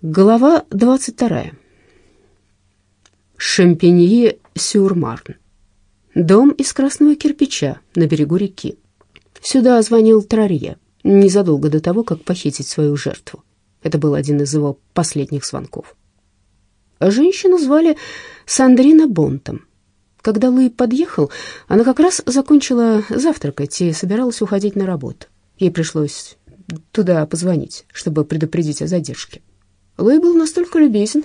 Глава 22. Шампиньи-сюр-Марн. Дом из красного кирпича на берегу реки. Сюда звонил Трарье незадолго до того, как похитить свою жертву. Это был один из его последних звонков. Женщину звали Сандрина Бонтом. Когда Луи подъехал, она как раз закончила завтракать и собиралась уходить на работу. Ей пришлось туда позвонить, чтобы предупредить о задержке. Луи был настолько любезен,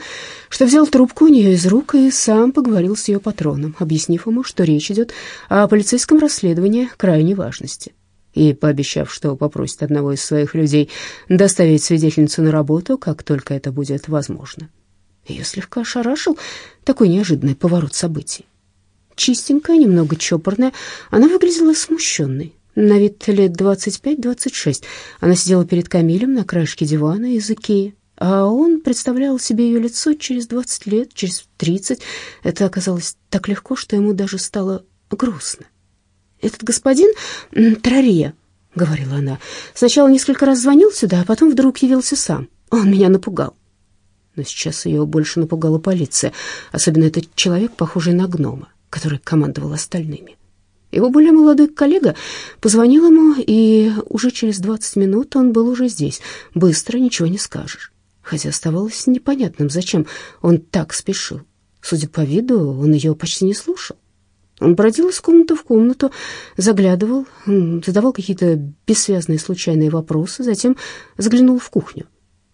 что взял трубку у нее из рук и сам поговорил с ее патроном, объяснив ему, что речь идет о полицейском расследовании крайней важности. И пообещав, что попросит одного из своих людей доставить свидетельницу на работу, как только это будет возможно. Ее слегка ошарашил такой неожиданный поворот событий. Чистенькая, немного чопорная, она выглядела смущенной. На вид лет 25-26. Она сидела перед Камилем на краешке дивана из Икеи, а он представлял себе ее лицо через двадцать лет, через тридцать. Это оказалось так легко, что ему даже стало грустно. «Этот господин Трария», — говорила она, — «сначала несколько раз звонил сюда, а потом вдруг явился сам. Он меня напугал». Но сейчас ее больше напугала полиция, особенно этот человек, похожий на гнома, который командовал остальными. Его более молодой коллега позвонил ему, и уже через двадцать минут он был уже здесь. Быстро, ничего не скажешь хотя оставалось непонятным, зачем он так спешил. Судя по виду, он ее почти не слушал. Он бродил из комнаты в комнату, заглядывал, задавал какие-то бессвязные случайные вопросы, затем заглянул в кухню,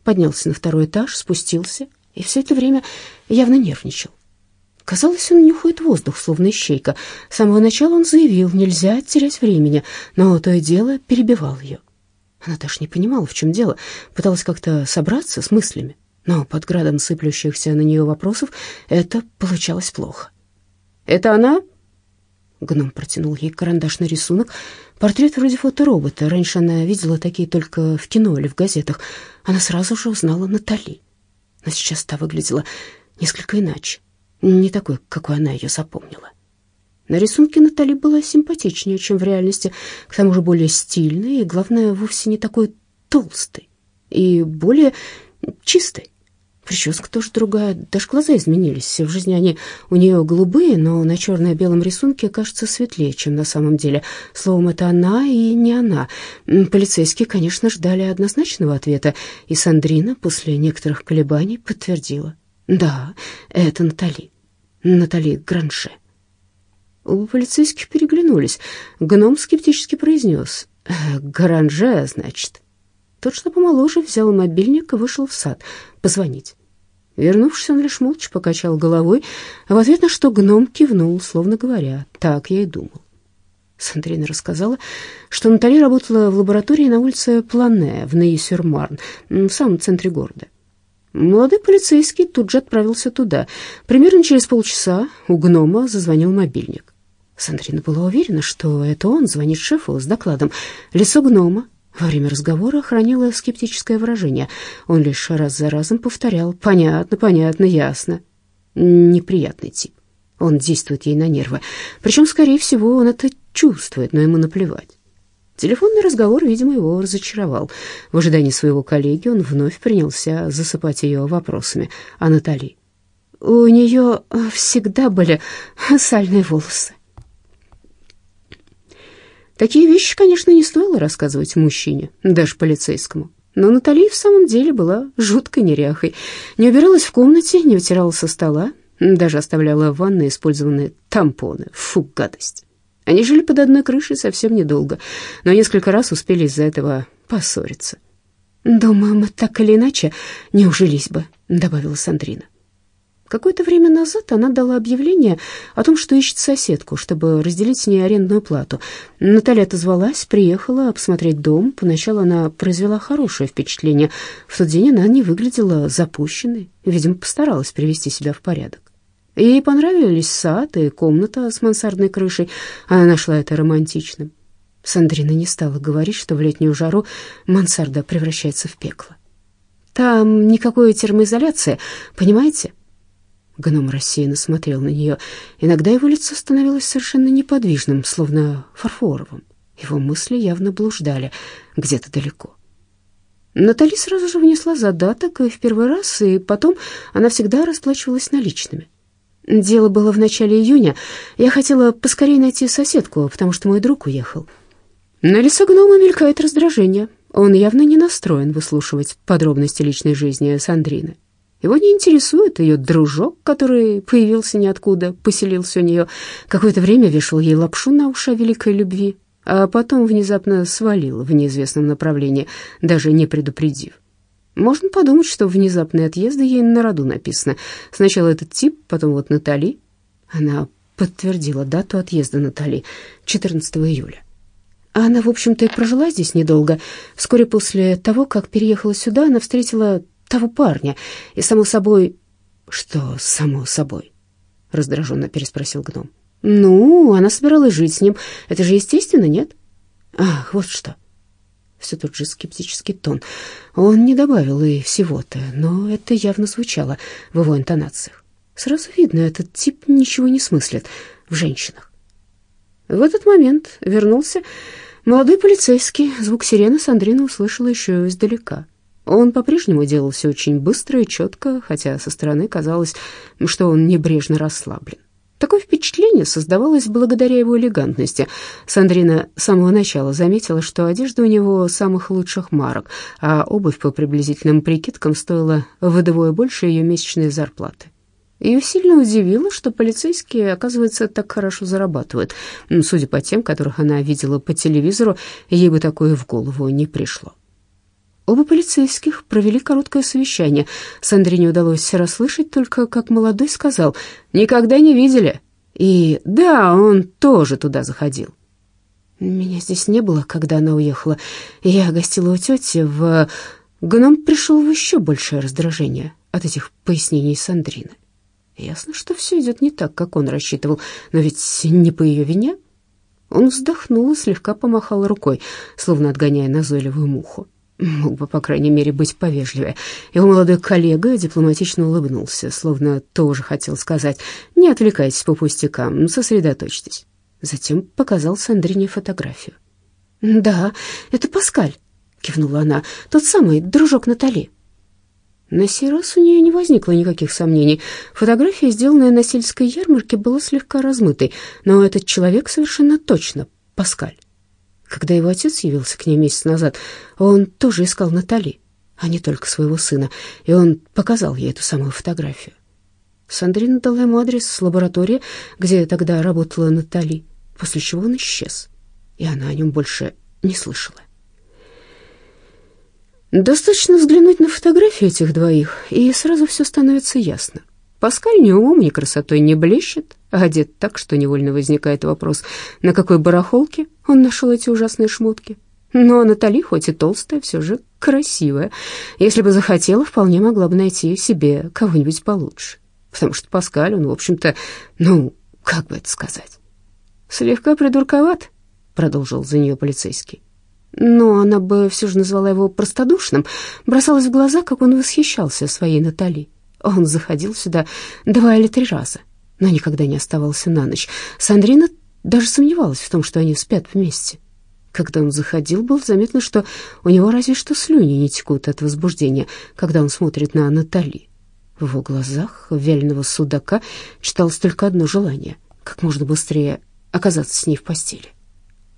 поднялся на второй этаж, спустился и все это время явно нервничал. Казалось, он нюхает воздух, словно ищейка. С самого начала он заявил, нельзя терять времени, но то и дело перебивал ее. Она даже не понимала, в чем дело, пыталась как-то собраться с мыслями, но под градом сыплющихся на нее вопросов это получалось плохо. «Это она?» Гном протянул ей карандашный рисунок. Портрет вроде фоторобота. Раньше она видела такие только в кино или в газетах. Она сразу же узнала Натали. Но сейчас та выглядела несколько иначе. Не такой, какой она ее запомнила. На рисунке Натали была симпатичнее, чем в реальности, к тому же более стильной и, главное, вовсе не такой толстой и более чистой. Прическа тоже другая, даже глаза изменились. В жизни они у нее голубые, но на черно-белом рисунке кажется светлее, чем на самом деле. Словом, это она и не она. Полицейские, конечно, ждали однозначного ответа, и Сандрина после некоторых колебаний подтвердила. Да, это Натали. Натали Гранше. Оба полицейских переглянулись. Гном скептически произнес. «Э, «Гаранже, значит». Тот, что помоложе, взял мобильник и вышел в сад позвонить. Вернувшись, он лишь молча покачал головой, а в ответ на что гном кивнул, словно говоря, «Так я и думал». Сандрина рассказала, что Натали работала в лаборатории на улице Плане в Ней-Сюр-Марн, в самом центре города. Молодой полицейский тут же отправился туда. Примерно через полчаса у гнома зазвонил мобильник. Сандрина была уверена, что это он звонит шефу с докладом. Лицо гнома во время разговора хранило скептическое выражение. Он лишь раз за разом повторял «понятно, понятно, ясно». Неприятный тип. Он действует ей на нервы. Причем, скорее всего, он это чувствует, но ему наплевать. Телефонный разговор, видимо, его разочаровал. В ожидании своего коллеги он вновь принялся засыпать ее вопросами о Натали. У нее всегда были сальные волосы. Такие вещи, конечно, не стоило рассказывать мужчине, даже полицейскому. Но Натали в самом деле была жуткой неряхой. Не убиралась в комнате, не вытирала со стола, даже оставляла в ванной использованные тампоны. Фу, гадость. Они жили под одной крышей совсем недолго, но несколько раз успели из-за этого поссориться. «Думаю, мы так или иначе не ужились бы», — добавила Сандрина. Какое-то время назад она дала объявление о том, что ищет соседку, чтобы разделить с ней арендную плату. Наталья отозвалась, приехала посмотреть дом. Поначалу она произвела хорошее впечатление. В тот день она не выглядела запущенной, видимо, постаралась привести себя в порядок. Ей понравились сад и комната с мансардной крышей. Она нашла это романтичным. Сандрина не стала говорить, что в летнюю жару мансарда превращается в пекло. «Там никакой термоизоляции, понимаете?» Гном рассеянно смотрел на нее. Иногда его лицо становилось совершенно неподвижным, словно фарфоровым. Его мысли явно блуждали где-то далеко. Натали сразу же внесла задаток в первый раз, и потом она всегда расплачивалась наличными. Дело было в начале июня. Я хотела поскорее найти соседку, потому что мой друг уехал. На лице гнома мелькает раздражение. Он явно не настроен выслушивать подробности личной жизни Сандрины. Его не интересует ее дружок, который появился ниоткуда, поселился у нее, какое-то время вешал ей лапшу на уши о великой любви, а потом внезапно свалил в неизвестном направлении, даже не предупредив. Можно подумать, что внезапные отъезды ей на роду написано. Сначала этот тип, потом вот Натали. Она подтвердила дату отъезда Натали, 14 июля. Она, в общем-то, и прожила здесь недолго. Вскоре после того, как переехала сюда, она встретила того парня. И, само собой... Что само собой? Раздраженно переспросил гном. Ну, она собиралась жить с ним. Это же естественно, нет? Ах, вот что. Все тот же скептический тон. Он не добавил и всего-то, но это явно звучало в его интонациях. Сразу видно, этот тип ничего не смыслит в женщинах. В этот момент вернулся молодой полицейский. Звук сирены Сандрина услышала еще издалека. Он по-прежнему делал все очень быстро и четко, хотя со стороны казалось, что он небрежно расслаблен. Такое впечатление создавалось благодаря его элегантности. Сандрина с самого начала заметила, что одежда у него самых лучших марок, а обувь по приблизительным прикидкам стоила вдвое больше ее месячной зарплаты. Ее сильно удивило, что полицейские, оказывается, так хорошо зарабатывают. Судя по тем, которых она видела по телевизору, ей бы такое в голову не пришло. Оба полицейских провели короткое совещание. Сандрине удалось расслышать только, как молодой сказал «Никогда не видели». И да, он тоже туда заходил. Меня здесь не было, когда она уехала. Я гостила у тети в... Гном пришел в еще большее раздражение от этих пояснений Сандрины. Ясно, что все идет не так, как он рассчитывал, но ведь не по ее вине. Он вздохнул и слегка помахал рукой, словно отгоняя назойливую муху. Мог бы, по крайней мере, быть повежливее. Его молодой коллега дипломатично улыбнулся, словно тоже хотел сказать «Не отвлекайтесь по пустякам, сосредоточьтесь». Затем показал Сандрине фотографию. «Да, это Паскаль», — кивнула она, — «тот самый дружок Натали». На сей раз у нее не возникло никаких сомнений. Фотография, сделанная на сельской ярмарке, была слегка размытой, но этот человек совершенно точно Паскаль. Когда его отец явился к ней месяц назад, он тоже искал Натали, а не только своего сына, и он показал ей эту самую фотографию. Сандрина дала ему адрес лаборатории, где тогда работала Натали, после чего он исчез, и она о нем больше не слышала. Достаточно взглянуть на фотографии этих двоих, и сразу все становится ясно. Паскаль ни умом, ни красотой не блещет, одет так, что невольно возникает вопрос, на какой барахолке он нашел эти ужасные шмотки. Но Натали, хоть и толстая, все же красивая. Если бы захотела, вполне могла бы найти себе кого-нибудь получше. Потому что Паскаль, он, в общем-то, ну, как бы это сказать, слегка придурковат, продолжил за нее полицейский. Но она бы все же назвала его простодушным, бросалась в глаза, как он восхищался своей Натали. Он заходил сюда два или три раза, но никогда не оставался на ночь. Сандрина даже сомневалась в том, что они спят вместе. Когда он заходил, было заметно, что у него разве что слюни не текут от возбуждения, когда он смотрит на Натали. В его глазах вяленого судака читалось только одно желание — как можно быстрее оказаться с ней в постели.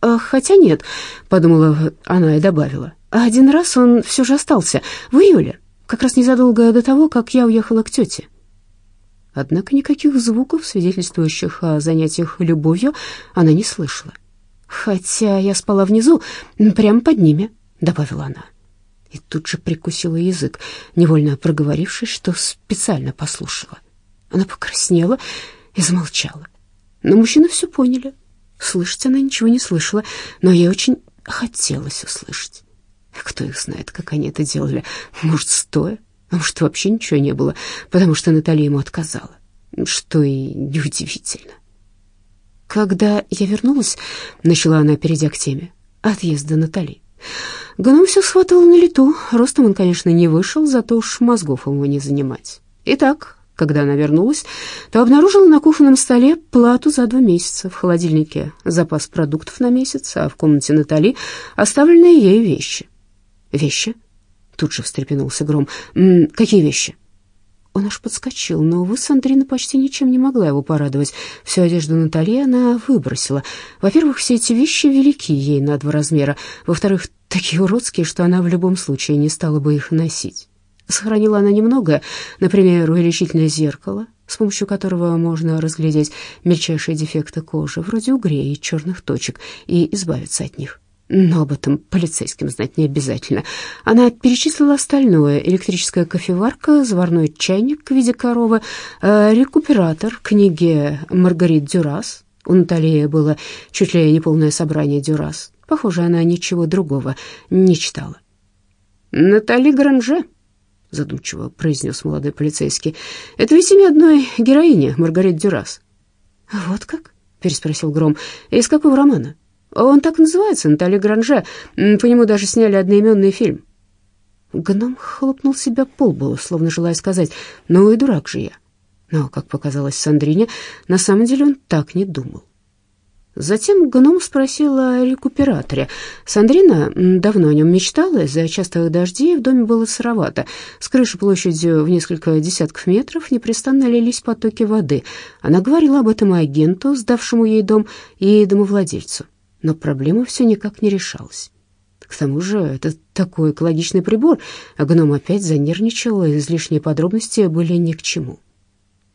«А, «Хотя нет», — подумала она и добавила, — «один раз он все же остался, в июле, как раз незадолго до того, как я уехала к тете. Однако никаких звуков, свидетельствующих о занятиях любовью, она не слышала. «Хотя я спала внизу, прямо под ними», — добавила она. И тут же прикусила язык, невольно проговорившись, что специально послушала. Она покраснела и замолчала. Но мужчины все поняли. Слышать она ничего не слышала, но ей очень хотелось услышать. Кто их знает, как они это делали? Может, стоя? А может, вообще ничего не было, потому что Наталья ему отказала. Что и неудивительно. Когда я вернулась, начала она, перейдя к теме, отъезда Натали. Гном все схватывал на лету. Ростом он, конечно, не вышел, зато уж мозгов ему не занимать. Итак, когда она вернулась, то обнаружила на кухонном столе плату за два месяца, в холодильнике запас продуктов на месяц, а в комнате Натали оставленные ею вещи. Вещи? Тут же встрепенулся Гром. «М -м, «Какие вещи?» Он аж подскочил, но, увы, Сандрина почти ничем не могла его порадовать. Всю одежду Натальи она выбросила. Во-первых, все эти вещи велики ей на два размера. Во-вторых, такие уродские, что она в любом случае не стала бы их носить. Сохранила она немного, например, увеличительное зеркало, с помощью которого можно разглядеть мельчайшие дефекты кожи, вроде угрей и черных точек, и избавиться от них но об этом полицейским знать не обязательно. Она перечислила остальное. Электрическая кофеварка, заварной чайник в виде коровы, э, рекуператор, книги Маргарит Дюрас. У Натальи было чуть ли не полное собрание Дюрас. Похоже, она ничего другого не читала. «Натали Гранже», — задумчиво произнес молодой полицейский, — «это ведь имя одной героини, Маргарит Дюрас». «Вот как?» — переспросил Гром. «Из какого романа?» Он так называется, Натали Гранже. По нему даже сняли одноименный фильм. Гном хлопнул себя по лбу, словно желая сказать, «Ну и дурак же я». Но, как показалось Сандрине, на самом деле он так не думал. Затем гном спросил о рекуператоре. Сандрина давно о нем мечтала, из-за частых дождей в доме было сыровато. С крыши площадью в несколько десятков метров непрестанно лились потоки воды. Она говорила об этом агенту, сдавшему ей дом, и домовладельцу но проблема все никак не решалась. К тому же это такой экологичный прибор, а гном опять занервничал, и излишние подробности были ни к чему.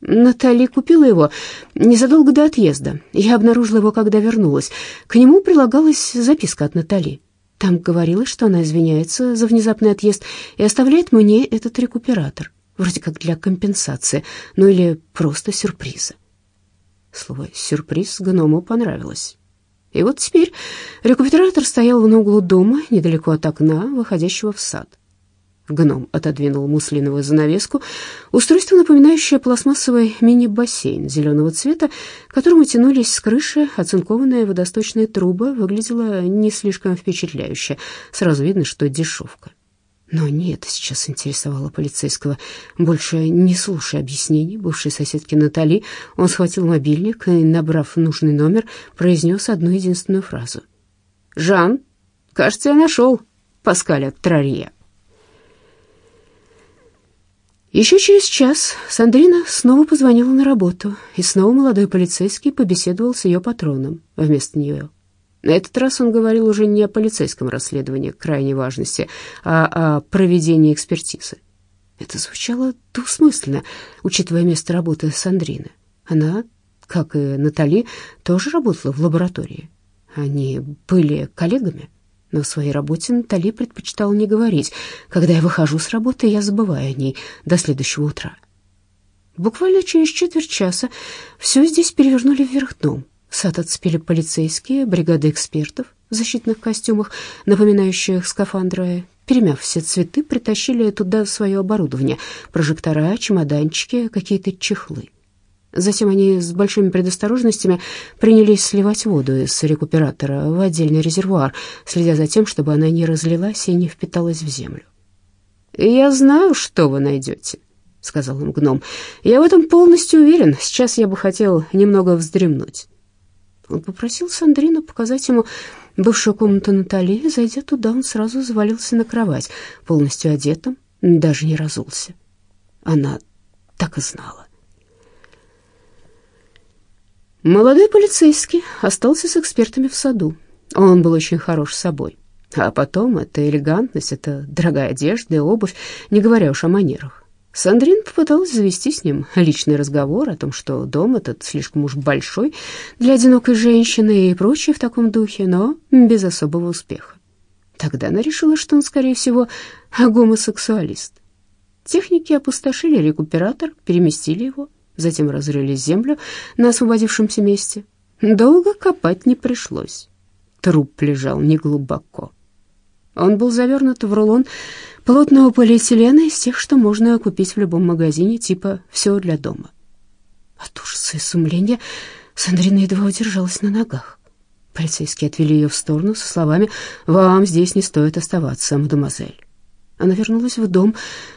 Натали купила его незадолго до отъезда. Я обнаружила его, когда вернулась. К нему прилагалась записка от Натали. Там говорилось, что она извиняется за внезапный отъезд и оставляет мне этот рекуператор, вроде как для компенсации, ну или просто сюрприза. Слово «сюрприз» гному понравилось. И вот теперь рекуператор стоял на углу дома, недалеко от окна, выходящего в сад. Гном отодвинул муслиновую занавеску, устройство, напоминающее пластмассовый мини-бассейн зеленого цвета, к которому тянулись с крыши оцинкованные водосточные трубы, выглядело не слишком впечатляюще. Сразу видно, что дешевка. Но не это сейчас интересовало полицейского. Больше не слушая объяснений бывшей соседки Натали, он схватил мобильник и, набрав нужный номер, произнес одну единственную фразу. «Жан, кажется, я нашел Паскаля Трарье». Еще через час Сандрина снова позвонила на работу, и снова молодой полицейский побеседовал с ее патроном вместо нее. На этот раз он говорил уже не о полицейском расследовании крайней важности, а о проведении экспертизы. Это звучало двусмысленно, учитывая место работы Сандрины. Она, как и Натали, тоже работала в лаборатории. Они были коллегами, но в своей работе Натали предпочитала не говорить. Когда я выхожу с работы, я забываю о ней до следующего утра. Буквально через четверть часа все здесь перевернули вверх дном. Сад отцепили полицейские, бригады экспертов в защитных костюмах, напоминающих скафандры. Перемяв все цветы, притащили туда свое оборудование, прожектора, чемоданчики, какие-то чехлы. Затем они с большими предосторожностями принялись сливать воду из рекуператора в отдельный резервуар, следя за тем, чтобы она не разлилась и не впиталась в землю. «Я знаю, что вы найдете», — сказал им гном. «Я в этом полностью уверен. Сейчас я бы хотел немного вздремнуть». Он попросил Сандрину показать ему бывшую комнату Натали. Зайдя туда, он сразу завалился на кровать, полностью одетым, даже не разулся. Она так и знала. Молодой полицейский остался с экспертами в саду. Он был очень хорош собой. А потом это элегантность, это дорогая одежда и обувь, не говоря уж о манерах. Сандрин попыталась завести с ним личный разговор о том, что дом этот слишком уж большой для одинокой женщины и прочее в таком духе, но без особого успеха. Тогда она решила, что он, скорее всего, гомосексуалист. Техники опустошили рекуператор, переместили его, затем разрыли землю на освободившемся месте. Долго копать не пришлось. Труп лежал неглубоко. Он был завернут в рулон плотного полиэтилена из тех, что можно купить в любом магазине, типа «все для дома». От ужаса и сумления Сандрина едва удержалась на ногах. Полицейские отвели ее в сторону со словами «Вам здесь не стоит оставаться, мадемуазель». Она вернулась в дом,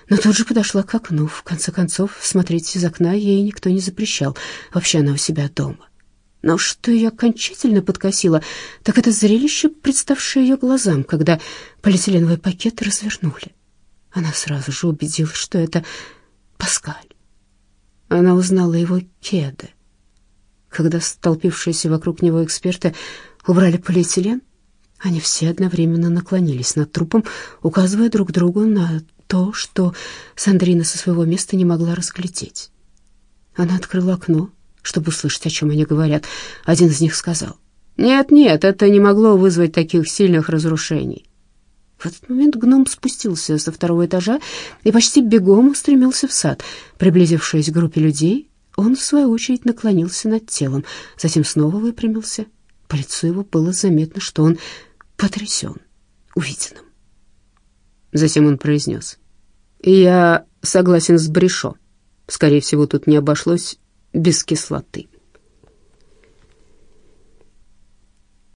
но тут же подошла к окну. В конце концов, смотреть из окна ей никто не запрещал. Вообще она у себя дома. Но что ее окончательно подкосило, так это зрелище, представшее ее глазам, когда полиэтиленовый пакет развернули. Она сразу же убедилась, что это Паскаль. Она узнала его кеды. Когда столпившиеся вокруг него эксперты убрали полиэтилен, они все одновременно наклонились над трупом, указывая друг другу на то, что Сандрина со своего места не могла разглядеть. Она открыла окно, чтобы услышать, о чем они говорят. Один из них сказал, «Нет-нет, это не могло вызвать таких сильных разрушений». В этот момент гном спустился со второго этажа и почти бегом устремился в сад. Приблизившись к группе людей, он, в свою очередь, наклонился над телом, затем снова выпрямился. По лицу его было заметно, что он потрясен увиденным. Затем он произнес. «Я согласен с Брешо. Скорее всего, тут не обошлось без кислоты».